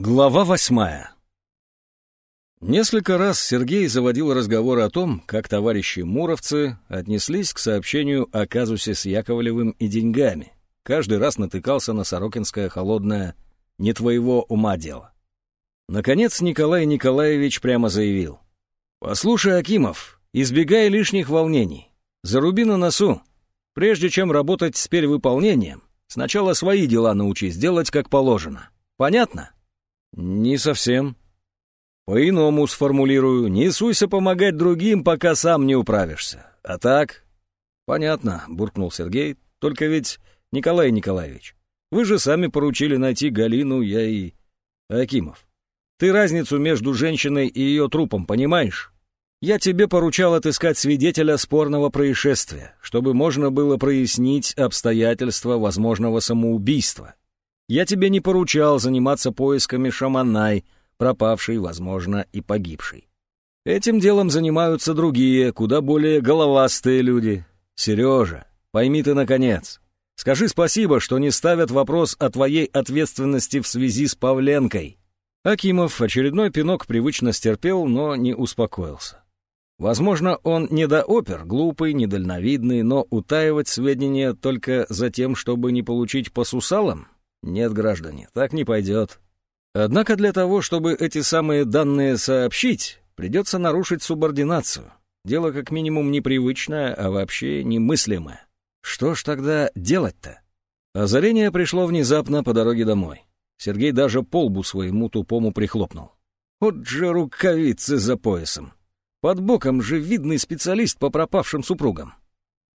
Глава восьмая Несколько раз Сергей заводил разговор о том, как товарищи Муровцы отнеслись к сообщению о казусе с Яковлевым и деньгами. Каждый раз натыкался на Сорокинское холодное «не твоего ума дело». Наконец Николай Николаевич прямо заявил. «Послушай, Акимов, избегай лишних волнений. Заруби на носу. Прежде чем работать с перевыполнением, сначала свои дела научись делать как положено. Понятно?» «Не совсем». «По-иному сформулирую. Не суйся помогать другим, пока сам не управишься. А так...» «Понятно», — буркнул Сергей. «Только ведь, Николай Николаевич, вы же сами поручили найти Галину, я и... Акимов. Ты разницу между женщиной и ее трупом понимаешь? Я тебе поручал отыскать свидетеля спорного происшествия, чтобы можно было прояснить обстоятельства возможного самоубийства. Я тебе не поручал заниматься поисками шаманай, пропавшей, возможно, и погибшей. Этим делом занимаются другие, куда более головастые люди. Сережа, пойми ты, наконец. Скажи спасибо, что не ставят вопрос о твоей ответственности в связи с Павленкой. Акимов очередной пинок привычно стерпел, но не успокоился. Возможно, он недоопер, глупый, недальновидный, но утаивать сведения только за тем, чтобы не получить по сусалам? Нет, граждане, так не пойдет. Однако для того, чтобы эти самые данные сообщить, придется нарушить субординацию. Дело как минимум непривычное, а вообще немыслимое. Что ж тогда делать-то? Озарение пришло внезапно по дороге домой. Сергей даже полбу своему тупому прихлопнул. Вот же рукавицы за поясом. Под боком же видный специалист по пропавшим супругам.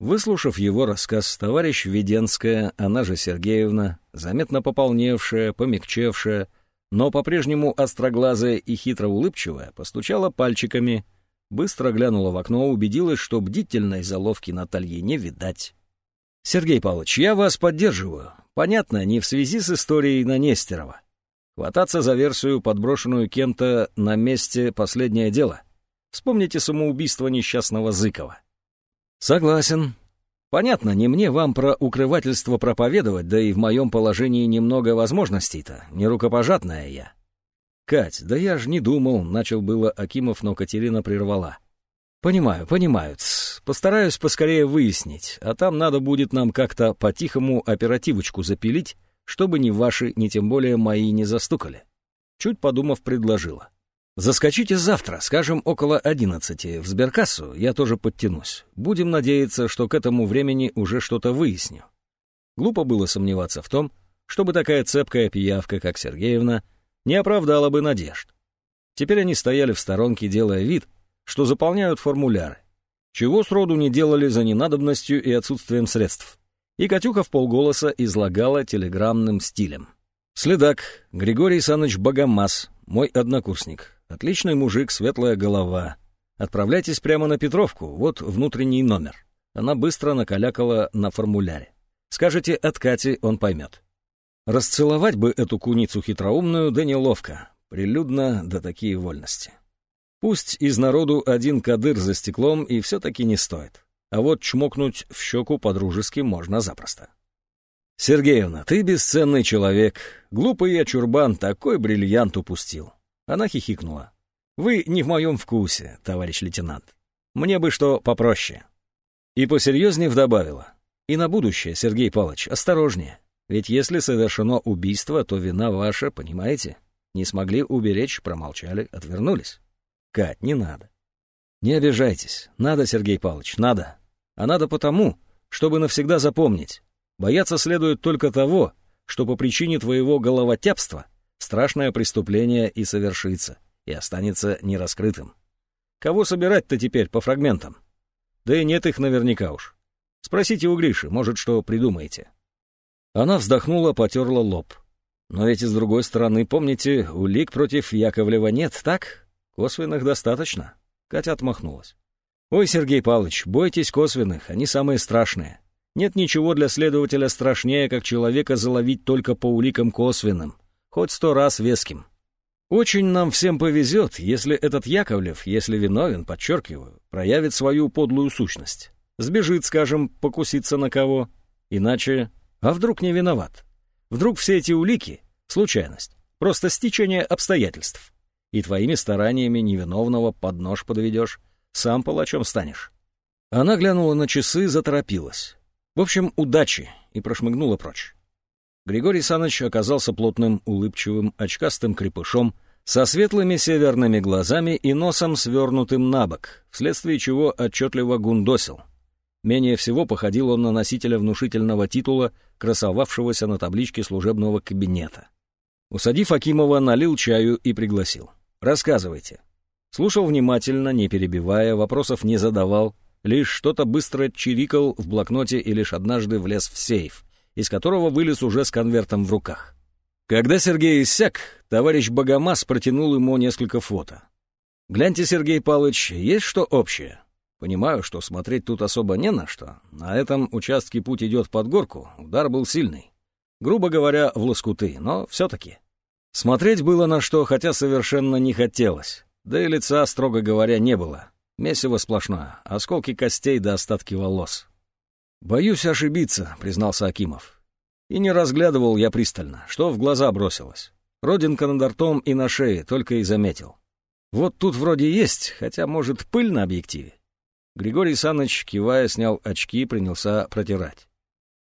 Выслушав его рассказ, товарищ Веденская, она же Сергеевна, заметно пополневшая, помягчевшая, но по-прежнему остроглазая и хитро улыбчивая, постучала пальчиками, быстро глянула в окно, убедилась, что бдительной заловки Натальи не видать. «Сергей Павлович, я вас поддерживаю. Понятно, не в связи с историей на Нестерова. Хвататься за версию, подброшенную кем-то на месте, последнее дело. Вспомните самоубийство несчастного Зыкова. «Согласен. Понятно, не мне вам про укрывательство проповедовать, да и в моем положении немного возможностей-то, не рукопожатная я». «Кать, да я ж не думал», — начал было Акимов, но Катерина прервала. «Понимаю, понимаю. Постараюсь поскорее выяснить, а там надо будет нам как-то по-тихому оперативочку запилить, чтобы ни ваши, ни тем более мои не застукали». Чуть подумав, предложила. Заскочите завтра, скажем, около одиннадцати, в сберкассу, я тоже подтянусь. Будем надеяться, что к этому времени уже что-то выясню. Глупо было сомневаться в том, чтобы такая цепкая пиявка, как Сергеевна, не оправдала бы надежд. Теперь они стояли в сторонке, делая вид, что заполняют формуляры, чего сроду не делали за ненадобностью и отсутствием средств. И Катюха в полголоса излагала телеграммным стилем. Следак Григорий Саныч Богомаз, мой однокурсник, Отличный мужик, светлая голова. Отправляйтесь прямо на Петровку, вот внутренний номер. Она быстро накалякала на формуляре. Скажете от Кати, он поймет. Расцеловать бы эту куницу хитроумную, да неловко. Прилюдно, да такие вольности. Пусть из народу один кадыр за стеклом и все-таки не стоит. А вот чмокнуть в щеку по-дружески можно запросто. «Сергеевна, ты бесценный человек. Глупый я чурбан такой бриллиант упустил. Она хихикнула. «Вы не в моем вкусе, товарищ лейтенант. Мне бы что попроще». И посерьезнее добавила. «И на будущее, Сергей Павлович, осторожнее. Ведь если совершено убийство, то вина ваша, понимаете? Не смогли уберечь, промолчали, отвернулись. Кать, не надо. Не обижайтесь. Надо, Сергей Павлович, надо. А надо потому, чтобы навсегда запомнить. Бояться следует только того, что по причине твоего головотяпства — страшное преступление и совершится, и останется нераскрытым. Кого собирать-то теперь по фрагментам? Да и нет их наверняка уж. Спросите у Гриши, может, что придумаете. Она вздохнула, потерла лоб. Но ведь с другой стороны, помните, улик против Яковлева нет, так? Косвенных достаточно. Катя отмахнулась. Ой, Сергей Павлович, бойтесь косвенных, они самые страшные. Нет ничего для следователя страшнее, как человека заловить только по уликам косвенным хоть сто раз веским. Очень нам всем повезет, если этот Яковлев, если виновен, подчеркиваю, проявит свою подлую сущность. Сбежит, скажем, покуситься на кого. Иначе... А вдруг не виноват? Вдруг все эти улики — случайность? Просто стечение обстоятельств. И твоими стараниями невиновного под нож подведешь, сам палачом станешь. Она глянула на часы, заторопилась. В общем, удачи, и прошмыгнула прочь. Григорий Саныч оказался плотным, улыбчивым, очкастым крепышом, со светлыми северными глазами и носом свернутым на бок, вследствие чего отчетливо гундосил. Менее всего походил он на носителя внушительного титула, красовавшегося на табличке служебного кабинета. Усадив Акимова, налил чаю и пригласил. «Рассказывайте». Слушал внимательно, не перебивая, вопросов не задавал, лишь что-то быстро чирикал в блокноте и лишь однажды влез в сейф, из которого вылез уже с конвертом в руках. Когда Сергей иссяк, товарищ Богомаз протянул ему несколько фото. «Гляньте, Сергей Палыч, есть что общее?» Понимаю, что смотреть тут особо не на что. На этом участке путь идет под горку, удар был сильный. Грубо говоря, в лоскуты, но все-таки. Смотреть было на что, хотя совершенно не хотелось. Да и лица, строго говоря, не было. Месиво сплошное, осколки костей до остатки волос. «Боюсь ошибиться», — признался Акимов. И не разглядывал я пристально, что в глаза бросилось. Родинка над ртом и на шее, только и заметил. Вот тут вроде есть, хотя, может, пыль на объективе. Григорий Саныч, кивая, снял очки и принялся протирать.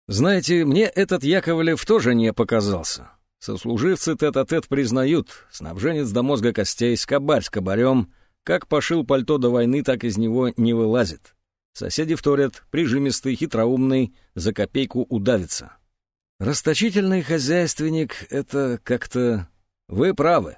«Знаете, мне этот Яковлев тоже не показался. Сослуживцы тет-а-тет признают, снабженец до мозга костей, скобарь с кобарем, как пошил пальто до войны, так из него не вылазит. Соседи вторят, прижимистый, хитроумный, за копейку удавится. Расточительный хозяйственник — это как-то... Вы правы.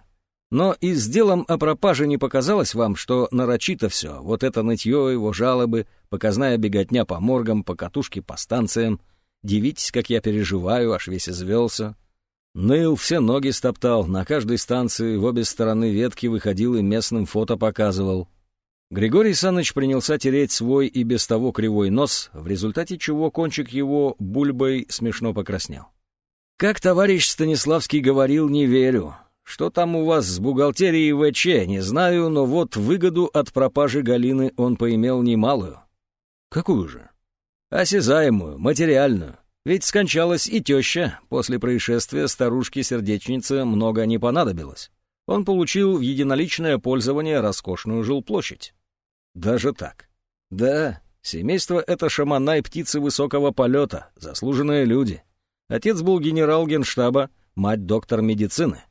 Но и с делом о пропаже не показалось вам, что нарочито все, вот это нытье, его жалобы, показная беготня по моргам, по катушке по станциям. Дивитесь, как я переживаю, аж весь извелся. Ныл все ноги стоптал, на каждой станции в обе стороны ветки выходил и местным фото показывал. Григорий Саныч принялся тереть свой и без того кривой нос, в результате чего кончик его бульбой смешно покраснел. «Как товарищ Станиславский говорил, не верю. Что там у вас с бухгалтерией ВЧ, не знаю, но вот выгоду от пропажи Галины он поимел немалую». «Какую же?» «Осязаемую, материальную. Ведь скончалась и теща. После происшествия старушке-сердечнице много не понадобилось. Он получил в единоличное пользование роскошную жилплощадь. Даже так. Да, семейство — это шамана и птицы высокого полета, заслуженные люди. Отец был генерал генштаба, мать — доктор медицины.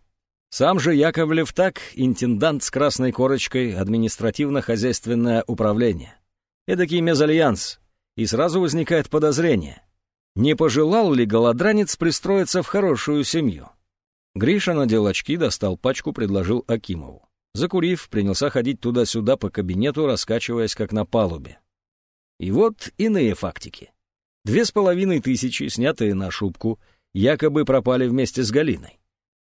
Сам же Яковлев так, интендант с красной корочкой, административно-хозяйственное управление. Эдакий мезальянс. И сразу возникает подозрение. Не пожелал ли голодранец пристроиться в хорошую семью? Гриша надел очки, достал пачку, предложил Акимову. Закурив, принялся ходить туда-сюда по кабинету, раскачиваясь как на палубе. И вот иные фактики. Две с половиной тысячи, снятые на шубку, якобы пропали вместе с Галиной.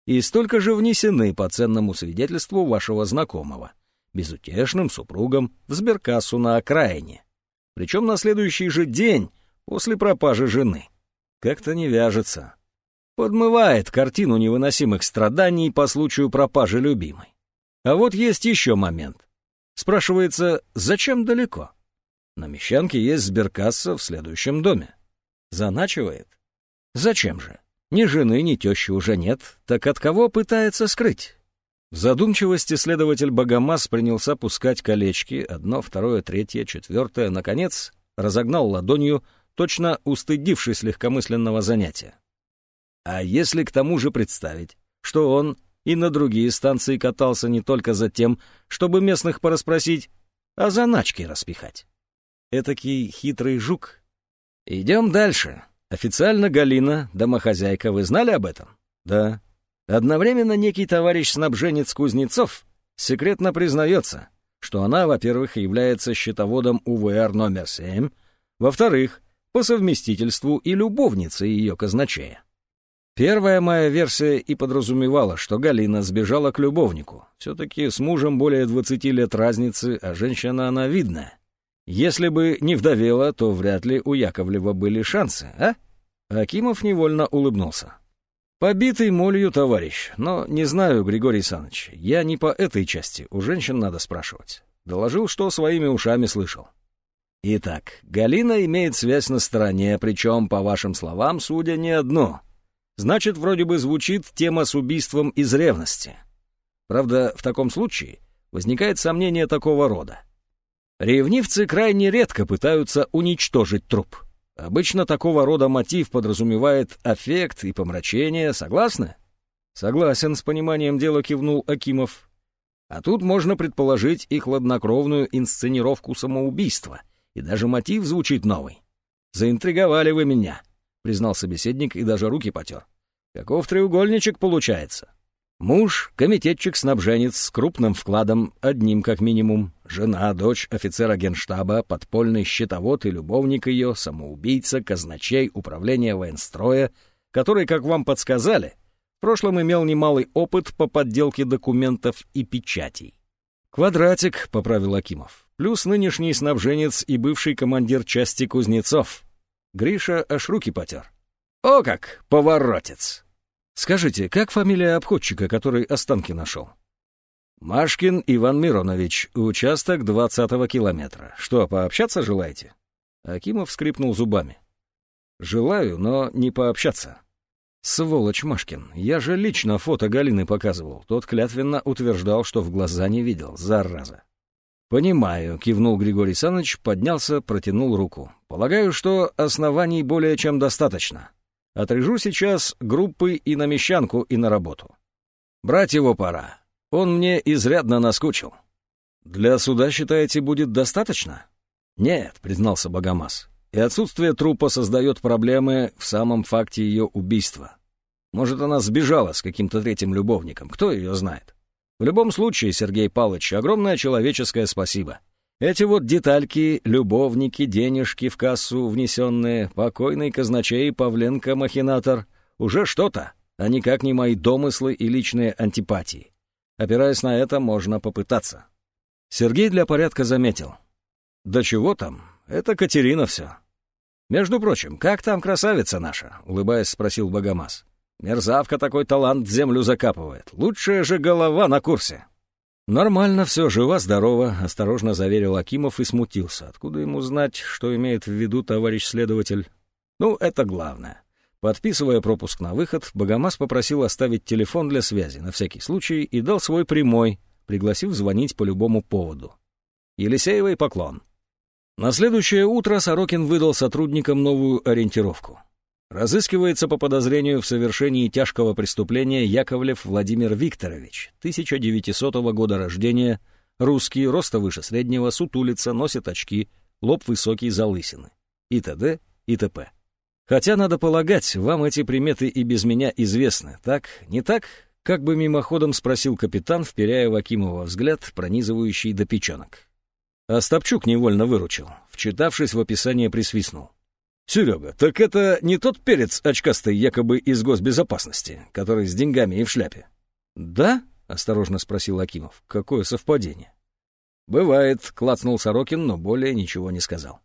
И столько же внесены по ценному свидетельству вашего знакомого, безутешным супругом в сберкассу на окраине. Причем на следующий же день после пропажи жены. Как-то не вяжется. Подмывает картину невыносимых страданий по случаю пропажи любимой. А вот есть еще момент. Спрашивается, зачем далеко? На Мещанке есть сберкасса в следующем доме. Заначивает? Зачем же? Ни жены, ни тещи уже нет, так от кого пытается скрыть? В задумчивости следователь Богомаз принялся пускать колечки, одно, второе, третье, четвертое, наконец, разогнал ладонью точно устыдившись легкомысленного занятия. А если к тому же представить, что он и на другие станции катался не только за тем, чтобы местных порасспросить, а заначки распихать. Этакий хитрый жук. Идем дальше. Официально Галина, домохозяйка, вы знали об этом? Да. Одновременно некий товарищ-снабженец Кузнецов секретно признается, что она, во-первых, является счетоводом УВР номер 7, во-вторых, по совместительству и любовницей ее казначея. Первая моя версия и подразумевала, что Галина сбежала к любовнику. Все-таки с мужем более 20 лет разницы, а женщина она видная. Если бы не вдовела, то вряд ли у Яковлева были шансы, а? Акимов невольно улыбнулся. Побитый молью, товарищ, но не знаю, Григорий Саныч, я не по этой части, у женщин надо спрашивать. Доложил, что своими ушами слышал. Итак, Галина имеет связь на стороне, причем, по вашим словам, судя не одну. Значит, вроде бы звучит тема с убийством из ревности. Правда, в таком случае возникает сомнение такого рода. Ревнивцы крайне редко пытаются уничтожить труп. Обычно такого рода мотив подразумевает аффект и помрачение, согласны? Согласен, с пониманием дела кивнул Акимов. А тут можно предположить и хладнокровную инсценировку самоубийства, и даже мотив звучит новый. «Заинтриговали вы меня», — признал собеседник и даже руки потер. «Каков треугольничек получается?» Муж, комитетчик-снабженец с крупным вкладом, одним как минимум, жена, дочь офицера генштаба, подпольный счетовод и любовник ее, самоубийца, казначей, управления военстроя, который, как вам подсказали, в прошлом имел немалый опыт по подделке документов и печатей. «Квадратик», — поправил Акимов, плюс нынешний снабженец и бывший командир части Кузнецов. Гриша аж руки потер. «О как, поворотец!» Скажите, как фамилия обходчика, который останки нашел? Машкин Иван Миронович, участок 20-го километра. Что, пообщаться желаете? Акимов скрипнул зубами. Желаю, но не пообщаться. Сволочь Машкин, я же лично фото Галины показывал. Тот клятвенно утверждал, что в глаза не видел, зараза. «Понимаю», — кивнул Григорий Саныч, поднялся, протянул руку. «Полагаю, что оснований более чем достаточно. Отрежу сейчас группы и на мещанку, и на работу. Брать его пора. Он мне изрядно наскучил. Для суда, считаете, будет достаточно? Нет, признался Богомаз. И отсутствие трупа создает проблемы в самом факте ее убийства. Может, она сбежала с каким-то третьим любовником, кто ее знает. В любом случае, Сергей Павлович, огромное человеческое спасибо. Эти вот детальки, любовники, денежки в кассу внесенные, покойный казначей Павленко-махинатор — уже что-то, а никак не мои домыслы и личные антипатии. Опираясь на это, можно попытаться. Сергей для порядка заметил. «Да чего там? Это Катерина все». «Между прочим, как там красавица наша?» — улыбаясь, спросил Богомаз. «Мерзавка такой талант в землю закапывает. Лучшая же голова на курсе». «Нормально все, жива-здорова», — осторожно заверил Акимов и смутился. Откуда ему знать, что имеет в виду товарищ следователь? «Ну, это главное». Подписывая пропуск на выход, Богомаз попросил оставить телефон для связи на всякий случай и дал свой прямой, пригласив звонить по любому поводу. Елисеевой поклон. На следующее утро Сорокин выдал сотрудникам новую ориентировку. Разыскивается по подозрению в совершении тяжкого преступления Яковлев Владимир Викторович, 1900 года рождения, русский, роста выше среднего, сутулица, носит очки, лоб высокий, залысины. И т.д. и т.п. Хотя, надо полагать, вам эти приметы и без меня известны, так? Не так? Как бы мимоходом спросил капитан, вперяя в Акимова взгляд, пронизывающий до печенок. Остапчук невольно выручил. Вчитавшись в описание, присвистнул. «Серега, так это не тот перец очкастый якобы из госбезопасности, который с деньгами и в шляпе?» «Да?» — осторожно спросил Акимов. «Какое совпадение?» «Бывает», — клацнул Сорокин, но более ничего не сказал.